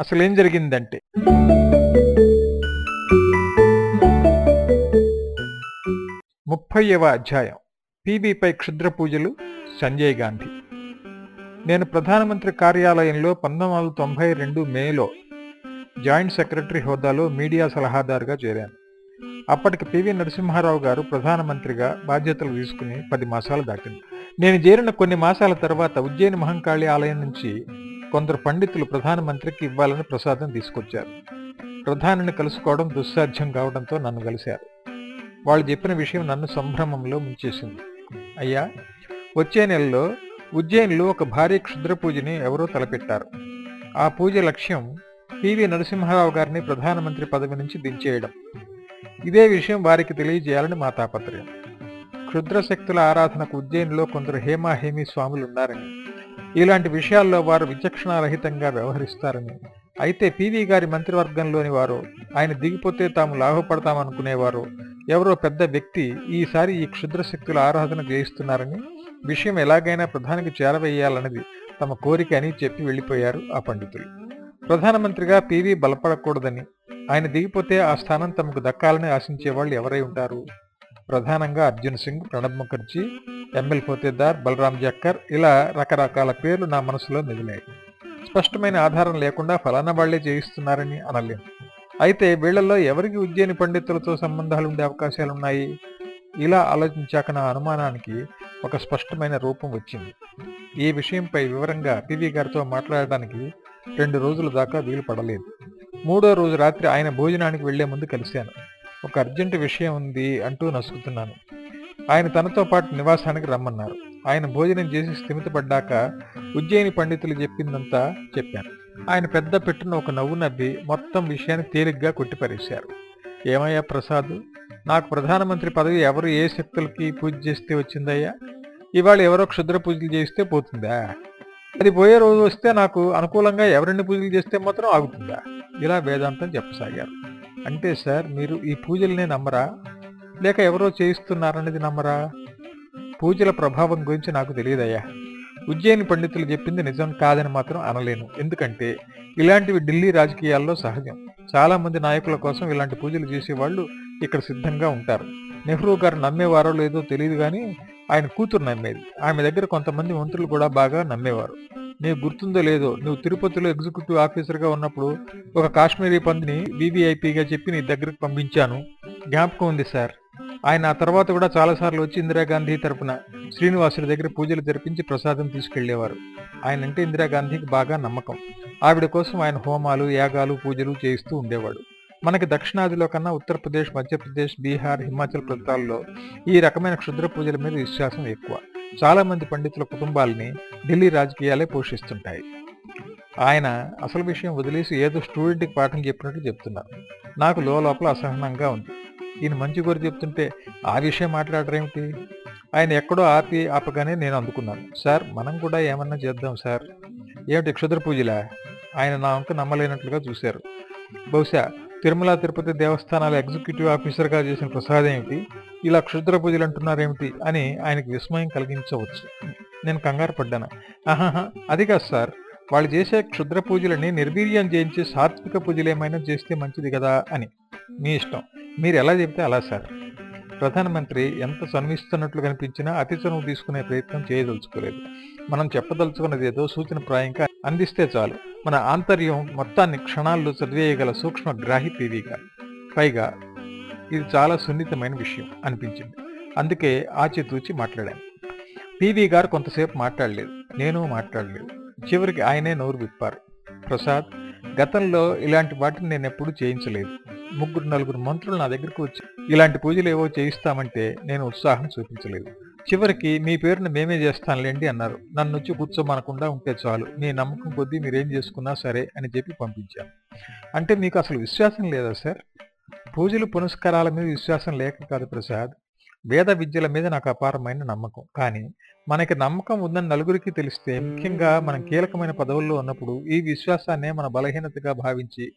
అసలేం జరిగిందంటే ముప్పైవ అధ్యాయం. పీబీపై క్షుద్ర పూజలు సంజయ్ గాంధీ. నేను ప్రధానమంత్రి కార్యాలయంలో పంతొమ్మిది వందల తొంభై రెండు మేలో జాయింట్ సెక్రటరీ హోదాలో మీడియా సలహాదారుగా చేరాను. అప్పటికి పివి నరసింహారావు గారు ప్రధానమంత్రిగా బాధ్యతలు తీసుకుని పది మాసాలు దాటింది. నేను చేరిన కొన్ని మాసాల తర్వాత ఉజ్జయిని మహంకాళి ఆలయం నుంచి కొందరు పండితులు ప్రధానమంత్రికి ఇవ్వాలని ప్రసాదం తీసుకొచ్చారు. ప్రధానిని కలుసుకోవడం దుస్సాధ్యం కావడంతో నన్ను కలిశారు. వాళ్ళు చెప్పిన విషయం నన్ను సంభ్రమంలో ముంచేసింది. అయ్యా వచ్చే నెలలో ఉజ్జయినిలో ఒక భారీ క్షుద్ర పూజని ఎవరో తలపెట్టారు. ఆ పూజ లక్ష్యం పివి నరసింహారావు గారిని ప్రధానమంత్రి పదవి నుంచి దించేయడం. ఇదే విషయం వారికి తెలియజేయాలని మా తాపత్రయం క్షుద్ర శక్తుల ఆరాధనకు ఉజ్జయినిలో కొందరు హేమాహేమి స్వాములు ఉన్నారని ఇలాంటి విషయాల్లో వారు విచక్షణారహితంగా వ్యవహరిస్తారని. అయితే పీవీ గారి మంత్రివర్గంలోని వారు ఆయన దిగిపోతే తాము లాభపడతామనుకునేవారు. ఎవరో పెద్ద వ్యక్తి ఈసారి ఈ క్షుద్ర శక్తుల ఆరాధన చేయిస్తున్నారని విషయం ఎలాగైనా ప్రధానికి చేరవేయాలన్నది తమ కోరిక అని చెప్పి వెళ్ళిపోయారు ఆ పండితులు. ప్రధానమంత్రిగా పీవీ బలపడకూడదని ఆయన దిగిపోతే ఆ స్థానం తమకు దక్కాలని ఆశించే వాళ్ళు ఎవరై ఉంటారు? ప్రధానంగా అర్జున్ సింగ్ ప్రణబ్ ముఖర్జీ ఎంఎల్ పోతేదార్ బలరాం జక్కర్ ఇలా రకరకాల పేర్లు నా మనసులో మిగిలాయి. స్పష్టమైన ఆధారం లేకుండా ఫలానా వాళ్ళే చేయిస్తున్నారని అనలేం. అయితే వీళ్ళలో ఎవరికి ఉజ్జయిని పండితులతో సంబంధాలు ఉండే అవకాశాలున్నాయి? ఇలా ఆలోచించాక నా అనుమానానికి ఒక స్పష్టమైన రూపం వచ్చింది. ఈ విషయంపై వివరంగా పివి గారితో మాట్లాడడానికి రెండు రోజుల దాకా వీలు పడలేదు. మూడో రోజు రాత్రి ఆయన భోజనానికి వెళ్ళే ముందు కలిశాను. ఒక అర్జెంటు విషయం ఉంది అంటూ నసుకుతున్నాను. ఆయన తనతో పాటు నివాసానికి రమ్మన్నారు. ఆయన భోజనం చేసి స్థిమితపడ్డాక ఉజ్జయిని పండితులు చెప్పిందంతా చెప్పాను. ఆయన పెద్ద పెట్టున ఒక నవ్వు నవ్వి మొత్తం విషయాన్ని తేలిగ్గా కొట్టిపరేశారు. ఏమయ్యా ప్రసాద్? నాకు ప్రధానమంత్రి పదవి ఎవరు ఏ శక్తులకి పూజ చేస్తే వచ్చిందయ్యా? ఇవాళ ఎవరో క్షుద్ర పూజలు చేస్తే పోతుందా? అది పోయే రోజు వస్తే నాకు అనుకూలంగా ఎవరిని పూజలు చేస్తే మాత్రం ఆగుతుందా? ఇలా వేదాంతం చెప్పసాగారు. అంటే సార్ మీరు ఈ పూజల్నే నమ్మరా? లేక ఎవరో చేయిస్తున్నారనేది నమ్మరా? పూజల ప్రభావం గురించి నాకు తెలియదయ్యా. ఉజ్జయిని పండితులు చెప్పింది నిజం కాదని మాత్రం అనలేను. ఎందుకంటే ఇలాంటివి ఢిల్లీ రాజకీయాల్లో సహజం. చాలామంది నాయకుల కోసం ఇలాంటి పూజలు చేసేవాళ్ళు ఇక్కడ సిద్ధంగా ఉంటారు. నెహ్రూ గారు నమ్మేవారో లేదో తెలియదు కానీ ఆయన కూతురు నమ్మేది. ఆమె దగ్గర కొంతమంది మంత్రులు కూడా బాగా నమ్మేవారు. నీకు గుర్తుందో లేదో నువ్వు తిరుపతిలో ఎగ్జిక్యూటివ్ ఆఫీసర్గా ఉన్నప్పుడు ఒక కాశ్మీరీ పందిని వీవీఐపీగా చెప్పి నీ దగ్గరకు పంపించాను. జ్ఞాపకం ఉంది సార్. ఆయన ఆ తర్వాత కూడా చాలాసార్లు వచ్చి ఇందిరాగాంధీ తరపున శ్రీనివాసుడి దగ్గర పూజలు జరిపించి ప్రసాదం తీసుకెళ్ళేవారు ఆయన అంటే ఇందిరాగాంధీకి బాగా నమ్మకం. ఆవిడ కోసం ఆయన హోమాలు యాగాలు పూజలు చేయిస్తూ ఉండేవాడు. మనకి దక్షిణాదిలో కన్నా ఉత్తరప్రదేశ్ మధ్యప్రదేశ్ బీహార్ హిమాచల్ ప్రాంతాల్లో ఈ రకమైన క్షుద్ర పూజల మీద విశ్వాసం ఎక్కువ. చాలా మంది పండితుల కుటుంబాలని ఢిల్లీ రాజకీయాలే పోషిస్తుంటాయి. ఆయన అసలు విషయం వదిలేసి ఏదో స్టూడెంట్కి పాఠం చెప్పినట్టు చెప్తున్నారు. నాకు లోపల అసహనంగా ఉంది. ఈయన మంచి కోరి చెప్తుంటే ఆ విషయం మాట్లాడరేమిటి? ఆయన ఎక్కడో ఆపి ఆపగానే నేను అందుకున్నాను. సార్ మనం కూడా ఏమన్నా చేద్దాం సార్. ఏమిటి క్షుద్ర పూజలా? ఆయన నా వంక నమ్మలేనట్లుగా చూశారు. బహుశా తిరుమల తిరుపతి దేవస్థానాల ఎగ్జిక్యూటివ్ ఆఫీసర్గా చేసిన ప్రసాద్ ఏమిటి? ఇలా క్షుద్ర పూజలు అంటున్నారేమిటి అని ఆయనకి విస్మయం కలిగించవచ్చు. నేను కంగారు పడ్డాను. ఆహాహా అది కాదు సార్. వాళ్ళు చేసే క్షుద్ర పూజలని నిర్వీర్యం చేయించి సాత్విక పూజలు ఏమైనా చేస్తే మంచిది కదా అని. మీ ఇష్టం. మీరు ఎలా చెప్తే అలా సార్. ప్రధానమంత్రి ఎంత చనువిస్తున్నట్లు కనిపించినా అతి చనువు తీసుకునే ప్రయత్నం చేయదలుచుకోలేదు. మనం చెప్పదలుచుకున్నది ఏదో సూచన ప్రాయంగా అందిస్తే చాలు. మన ఆంతర్యం మొత్తాన్ని క్షణాల్లో చదివేయగల సూక్ష్మ గ్రాహి పైగా ఇది చాలా సున్నితమైన విషయం అనిపించింది. అందుకే ఆచితూచి మాట్లాడాను. పీవీ గారు కొంతసేపు మాట్లాడలేదు. నేను మాట్లాడలేదు. చివరికి ఆయనే నోరు విప్పారు. ప్రసాద్ గతంలో ఇలాంటి వాటిని నేను ఎప్పుడూ చేయించలేదు. ముగ్గురు నలుగురు మంత్రులు నా దగ్గరకు వచ్చి ఇలాంటి పూజలు ఏవో చేయిస్తామంటే నేను ఉత్సాహం చూపించలేదు. చివరికి మీ పేరును మేమే చేస్తానులేండి అన్నారు. నన్ను వచ్చి కూర్చోమనకుండా ఉంటే చాలు. మీ నమ్మకం కొద్దీ మీరేం చేసుకున్నా సరే అని చెప్పి పంపించాను. అంటే మీకు అసలు విశ్వాసం లేదా సార్? పూజలు పునస్కారాల మీద విశ్వాసం లేక కాదు ప్రసాద్. వేద విద్యల మీద నాకు అపారమైన నమ్మకం. కానీ మనకి నమ్మకం ఉందని నలుగురికి తెలిస్తే ముఖ్యంగా మనం కీలకమైన పదవుల్లో ఉన్నప్పుడు ఈ విశ్వాసాన్నే మన బలహీనతగా భావించి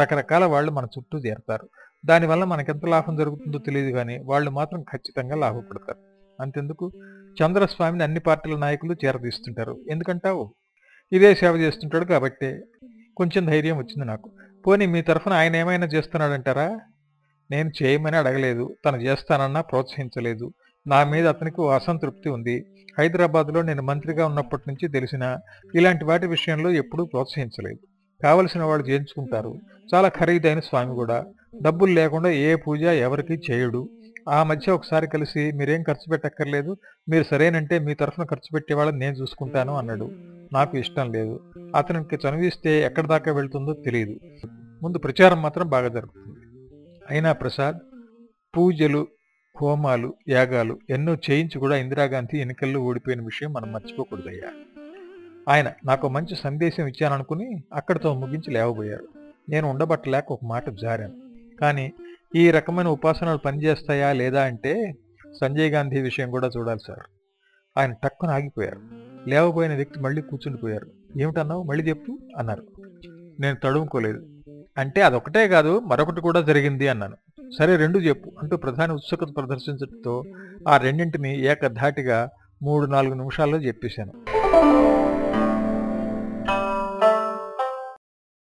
రకరకాల వాళ్ళు మన చుట్టూ చేరతారు దానివల్ల మనకెంత లాభం జరుగుతుందో తెలియదు కానీ వాళ్ళు మాత్రం ఖచ్చితంగా లాభపడతారు. అంతెందుకు? చంద్రస్వామిని అన్ని పార్టీల నాయకులు చేరదీస్తుంటారు. ఎందుకంటావు? ఇదే సేవ చేస్తుంటాడు కాబట్టే కొంచెం ధైర్యం వచ్చింది నాకు. పోనీ మీ తరఫున ఆయన ఏమైనా చేస్తున్నాడంటారా? నేను చేయమని అడగలేదు. తను చేస్తానన్నా ప్రోత్సహించలేదు. నా మీద అతనికి అసంతృప్తి ఉంది. హైదరాబాద్లో నేను మంత్రిగా ఉన్నప్పటి నుంచి తెలిసిన ఇలాంటి వాటి విషయంలో ఎప్పుడూ ప్రోత్సహించలేదు. కావలసిన వాళ్ళు చేయించుకుంటారు. చాలా ఖరీదైన స్వామి కూడా. డబ్బులు లేకుండా ఏ పూజ ఎవరికీ చేయడు. ఆ మధ్య ఒకసారి కలిసి మీరేం ఖర్చు పెట్టక్కర్లేదు. మీరు సరేనంటే మీ తరఫున ఖర్చు పెట్టేవాళ్ళని నేను చూసుకుంటాను అన్నాడు. నాకు ఇష్టం లేదు. అతనికి చనువిస్తే ఎక్కడి దాకా వెళ్తుందో తెలియదు. ముందు ప్రచారం మాత్రం బాగా జరుగుతుంది. అయినా ప్రసాద్ పూజలు హోమాలు యాగాలు ఎన్నో చేయించి కూడా ఇందిరాగాంధీ ఎన్నికల్లో ఓడిపోయిన విషయం మనం మర్చిపోకూడదయ్యా. ఆయన నాకు మంచి సందేశం ఇచ్చాననుకుని అక్కడితో ముగించి లేవబోయారు నేను ఉండబట్టలేక ఒక మాట జారాను. కానీ ఈ రకమైన ఉపాసనలు పనిచేస్తాయా లేదా అంటే సంజయ్ గాంధీ విషయం కూడా చూడాలి సార్. ఆయన టక్కున ఆగిపోయారు. లేవబోయిన వ్యక్తి మళ్ళీ కూర్చుండిపోయారు. ఏమిటన్నావు? మళ్ళీ చెప్పు అన్నారు. నేను తడుముకోలేదు. అంటే అదొకటే కాదు మరొకటి కూడా జరిగింది అన్నాను. సరే రెండు చెప్పు అంటూ ప్రధాని ఉత్సుకత ప్రదర్శించడంతో ఆ రెండింటిని ఏకధాటిగా మూడు నాలుగు నిమిషాల్లో చెప్పేశాను.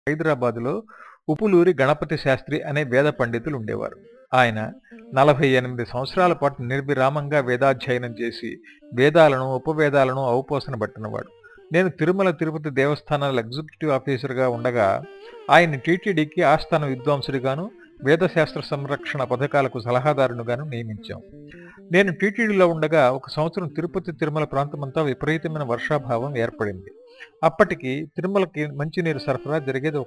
హైదరాబాదులో ఉపులూరి గణపతి శాస్త్రి అనే వేద పండితులు ఉండేవారు. ఆయన నలభై ఎనిమిది సంవత్సరాల పాటు నిర్విరామంగా వేదాధ్యయనం చేసి వేదాలను ఉపవేదాలను అవపోసన పట్టినవాడు. నేను తిరుమల తిరుపతి దేవస్థానాల ఎగ్జిక్యూటివ్ ఆఫీసర్గా ఉండగా ఆయన టీటీడీకి ఆస్థాన విద్వాంసుడిగాను వేదశాస్త్ర సంరక్షణ పథకాలకు సలహాదారునిగాను నియమించాం. నేను టీటీడీలో ఉండగా ఒక సంవత్సరం తిరుపతి తిరుమల ప్రాంతమంతా విపరీతమైన వర్షాభావం ఏర్పడింది. అప్పటికి తిరుమలకి మంచినీరు సరఫరా జరిగేది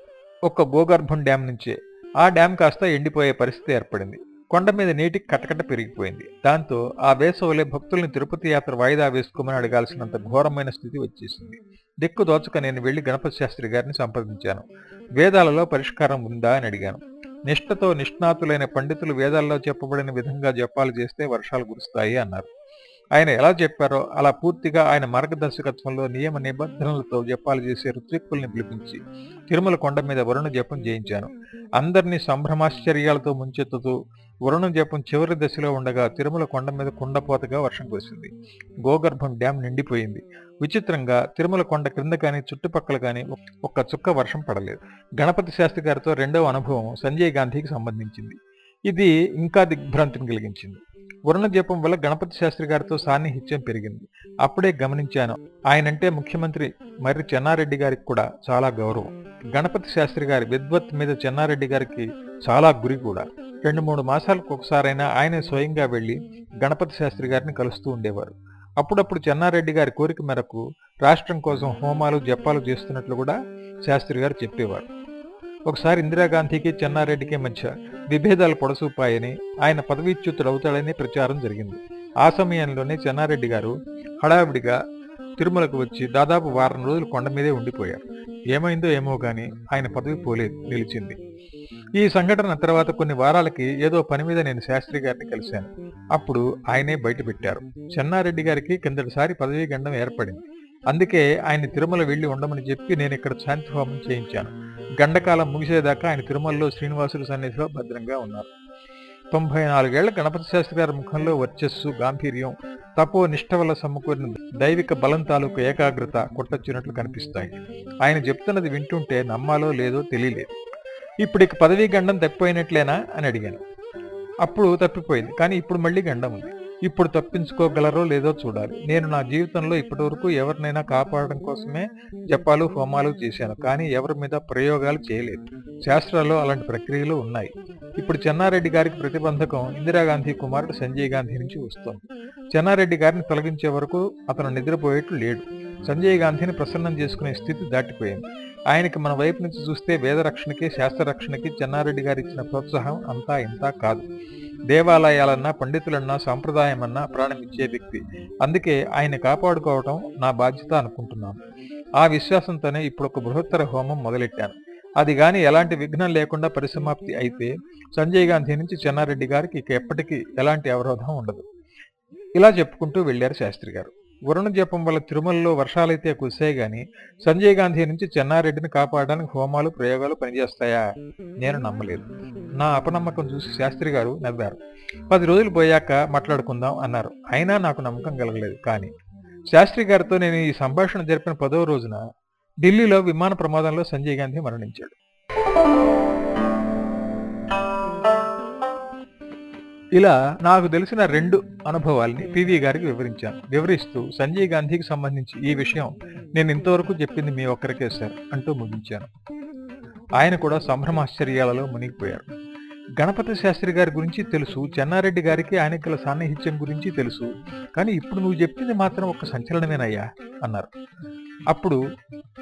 ఒక్క గోగర్భం డ్యాం నుంచే. ఆ డ్యాం కాస్త ఎండిపోయే పరిస్థితి ఏర్పడింది. కొండ మీద నీటికి కటకట పెరిగిపోయింది. దాంతో ఆ వేసవలే భక్తుల్ని తిరుపతి యాత్ర వాయిదా వేసుకోమని అడగాల్సినంత ఘోరమైన స్థితి వచ్చేసింది. దిక్కు దోచక నేను వెళ్ళి గణపతి శాస్త్రి గారిని సంప్రదించాను. వేదాలలో పరిష్కారం ఉందా అని అడిగాను. నిష్ఠతో నిష్ణాతులైన పండితులు వేదాల్లో చెప్పబడిన విధంగా జపాలు చేస్తే వర్షాలు కురుస్తాయి అన్నారు. ఆయన ఎలా చెప్పారో అలా పూర్తిగా ఆయన మార్గదర్శకత్వంలో నియమ నిబంధనలతో జపాలు చేసే ఋత్విక్కుల్ని పిలిపించి తిరుమల కొండ మీద వరుణ జపం చేయించాను. అందరినీ సంభ్రమాశ్చర్యాలతో ముంచెత్తుతూ వరుణ జపం చివరి దశలో ఉండగా తిరుమల కొండ మీద కుండపోతగా వర్షం కురిసింది. గోగర్భం డ్యాం నిండిపోయింది. విచిత్రంగా తిరుమల కొండ క్రింద కానీ చుట్టుపక్కల కానీ ఒక్క చుక్క వర్షం పడలేదు. గణపతి శాస్త్రి గారితో రెండవ అనుభవం సంజయ్ గాంధీకి సంబంధించింది. ఇది ఇంకా దిగ్భ్రాంతిని కలిగించింది. వరుణ దీపం వల్ల గణపతి శాస్త్రి గారితో సాన్నిహిత్యం పెరిగింది. అప్పుడే గమనించాను ఆయనంటే ముఖ్యమంత్రి మర్రి చెన్నారెడ్డి గారికి కూడా చాలా గౌరవం. గణపతి శాస్త్రి గారి విద్వత్ మీద చెన్నారెడ్డి గారికి చాలా గురి కూడా. రెండు మూడు మాసాలకు ఒకసారైనా ఆయనే స్వయంగా వెళ్ళి గణపతి శాస్త్రి గారిని కలుస్తూ ఉండేవారు. అప్పుడప్పుడు చెన్నారెడ్డి గారి కోరిక మేరకు రాష్ట్రం కోసం హోమాలు జపాలు చేస్తున్నట్లు కూడా శాస్త్రి గారు చెప్పేవారు. ఒకసారి ఇందిరాగాంధీకి చెన్నారెడ్డికి మధ్య విభేదాలు పొడసూపాయని ఆయన పదవీచ్యుతుడవుతాడని ప్రచారం జరిగింది. ఆ సమయంలోనే చెన్నారెడ్డి గారు హడావిడిగా తిరుమలకు వచ్చి దాదాపు వారం రోజులు కొండ మీదే ఉండిపోయారు. ఏమైందో ఏమో గాని ఆయన పదవి పోలేదు నిలిచింది. ఈ సంఘటన తర్వాత కొన్ని వారాలకి ఏదో పని మీద నేను శాస్త్రి గారిని కలిశాను. అప్పుడు ఆయనే బయటపెట్టారు. చెన్నారెడ్డి గారికి కిందటిసారి పదవీ గండం ఏర్పడింది. అందుకే ఆయన తిరుమల వెళ్ళి ఉండమని చెప్పి నేను ఇక్కడ శాంతి హోమం చేయించాను. గండకాలం ముగిసేదాకా ఆయన తిరుమలలో శ్రీనివాసుల సన్నిధిలో భద్రంగా ఉన్నారు. తొంభై నాలుగేళ్ళ గణపతి శాస్త్రి గారి ముఖంలో వర్చస్సు గాంభీర్యం తపో నిష్ట వల్ల సమకూరిన దైవిక బలం తాలూకు ఏకాగ్రత కొట్టొచ్చినట్లు కనిపిస్తాయి. ఆయన చెప్తున్నది వింటుంటే నమ్మాలో లేదో తెలియలేదు. ఇప్పుడు ఇక పదవీ గండం తప్పిపోయినట్లేనా అని అడిగాను. అప్పుడు తప్పిపోయింది కానీ ఇప్పుడు మళ్ళీ గండం ఉంది. ఇప్పుడు తప్పించుకోగలరో లేదో చూడాలి. నేను నా జీవితంలో ఇప్పటివరకు ఎవరినైనా కాపాడడం కోసమే జపాలు హోమాలు చేశాను. కానీ ఎవరి మీద ప్రయోగాలు చేయలేదు. శాస్త్రాల్లో అలాంటి ప్రక్రియలు ఉన్నాయి. ఇప్పుడు చెన్నారెడ్డి గారికి ప్రతిబంధకం ఇందిరాగాంధీ కుమారుడు సంజయ్ గాంధీ నుంచి వస్తోంది. చెన్నారెడ్డి గారిని తొలగించే వరకు అతను నిద్రపోయేట్లు లేడు. సంజయ్ గాంధీని ప్రసన్నం చేసుకునే స్థితి దాటిపోయింది. ఆయనకి మన వైపు నుంచి చూస్తే వేద రక్షణకి శాస్త్ర రక్షణకి చెన్నారెడ్డి గారు ఇచ్చిన ప్రోత్సాహం అంతా ఇంతా కాదు. దేవాలయాలన్నా పండితులన్నా సాంప్రదాయమన్నా ప్రాణమిచ్చే వ్యక్తి. అందుకే ఆయన కాపాడుకోవటం నా బాధ్యత అనుకుంటున్నాను. ఆ విశ్వాసంతోనే ఇప్పుడు ఒక బృహత్తర హోమం మొదలెట్టాను. అది గాని ఎలాంటి విఘ్నం లేకుండా పరిసమాప్తి అయితే సంజయ్ గాంధీ నుంచి చెన్నారెడ్డి గారికి ఇక ఎప్పటికీ ఎలాంటి అవరోధం ఉండదు. ఇలా చెప్పుకుంటూ వెళ్ళారు శాస్త్రి గారు. వరుణ జపం వల్ల తిరుమలలో వర్షాలైతే కురిసాయి గాని సంజయ్ గాంధీ నుంచి చెన్నారెడ్డిని కాపాడడానికి హోమాలు ప్రయోగాలు పనిచేస్తాయా? నేను నమ్మలేదు. నా అపనమ్మకం చూసి శాస్త్రి గారు నవ్వారు. పది రోజులు పోయాక మాట్లాడుకుందాం అన్నారు. అయినా నాకు నమ్మకం కలగలేదు. కానీ శాస్త్రి గారితో నేను ఈ సంభాషణ జరిపిన పదో రోజున ఢిల్లీలో విమాన ప్రమాదంలో సంజయ్ గాంధీ మరణించాడు. ఇలా నాకు తెలిసిన రెండు అనుభవాల్ని పివి గారికి వివరించాను. వివరిస్తూ సంజయ్ గాంధీకి సంబంధించి ఈ విషయం నేను ఇంతవరకు చెప్పింది మీ ఒక్కరికే సార్ అంటూ ముగించాను. ఆయన కూడా సంభ్రమాశ్చర్యాలలో మునిగిపోయారు. గణపతి శాస్త్రి గారి గురించి తెలుసు చెన్నారెడ్డి గారికి ఆయన గల సాన్నిహిత్యం గురించి తెలుసు కానీ ఇప్పుడు నువ్వు చెప్పింది మాత్రం ఒక సంచలనమేనయ్యా అన్నారు. అప్పుడు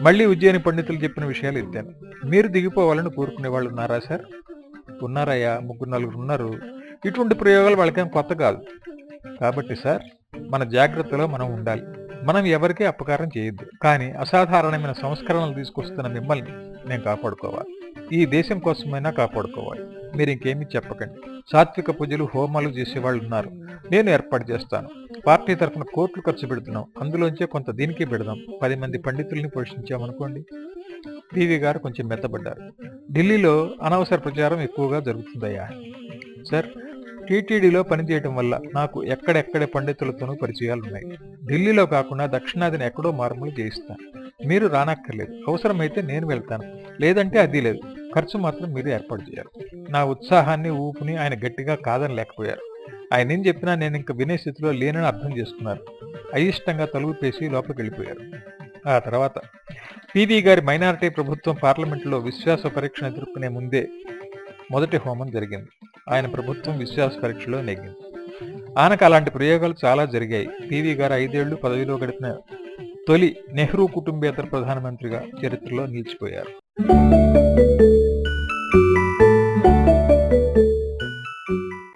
మళ్ళీ ఉజ్జయిని పండితులు చెప్పిన విషయాలు ఎత్తాను. మీరు దిగిపోవాలని కోరుకునే వాళ్ళు ఉన్నారా సార్? ఉన్నారయ్యా ముగ్గురు నలుగురు ఉన్నారు. ఇటువంటి ప్రయోగాలు వాళ్ళకేం కొత్త కాదు. కాబట్టి సార్ మన జాగ్రత్తలో మనం ఉండాలి. మనం ఎవరికీ అపకారం చేయొద్దు. కానీ అసాధారణమైన సంస్కరణలు తీసుకొస్తున్న మిమ్మల్ని నేను కాపాడుకోవాలి. ఈ దేశం కోసమైనా కాపాడుకోవాలి. మీరు ఇంకేమీ చెప్పకండి. సాత్విక పూజలు హోమాలు చేసేవాళ్ళు ఉన్నారు. నేను ఏర్పాటు చేస్తాను. పార్టీ తరఫున కోట్లు ఖర్చు పెడుతున్నాం. అందులోంచే కొంత దీనికి పెడదాం. పది మంది పండితుల్ని పోషించామనుకోండి. పీవీ గారు కొంచెం మెత్తబడ్డారు. ఢిల్లీలో అనవసర ప్రచారం ఎక్కువగా జరుగుతుందయ్యా. సార్ టీటీడీలో పనిచేయటం వల్ల నాకు ఎక్కడెక్కడ పండితులతోనూ పరిచయాలు ఉన్నాయి ఢిల్లీలో కాకుండా దక్షిణాదిని ఎక్కడో మార్పులు చేయిస్తాను. మీరు రానక్కర్లేదు. అవసరమైతే నేను వెళ్తాను. లేదంటే అది లేదు. ఖర్చు మాత్రం మీరు ఏర్పాటు చేయాలి. నా ఉత్సాహాన్ని ఊపుని ఆయన గట్టిగా కాదని లేకపోయారు. ఆయన ఏం చెప్పినా నేను ఇంక వినే స్థితిలో లేనని అర్థం చేసుకున్నారు. అయిష్టంగా తలుపు పేసి లోపలికి వెళ్ళిపోయారు ఆ తర్వాత పీవీ గారి మైనారిటీ ప్రభుత్వం పార్లమెంటులో విశ్వాస పరీక్షను ఎదుర్కొనే ముందే మొదటి హోమం జరిగింది. ఆయన ప్రభుత్వం విశ్వాస పరీక్షలో నెగ్గింది. ఆయనకు అలాంటి ప్రయోగాలు చాలా జరిగాయి. పివి గారు ఐదేళ్ళు పదవిలో గడిపిన తొలి నెహ్రూ కుటుంబేతర ప్రధానమంత్రిగా చరిత్రలో నిలిచిపోయారు.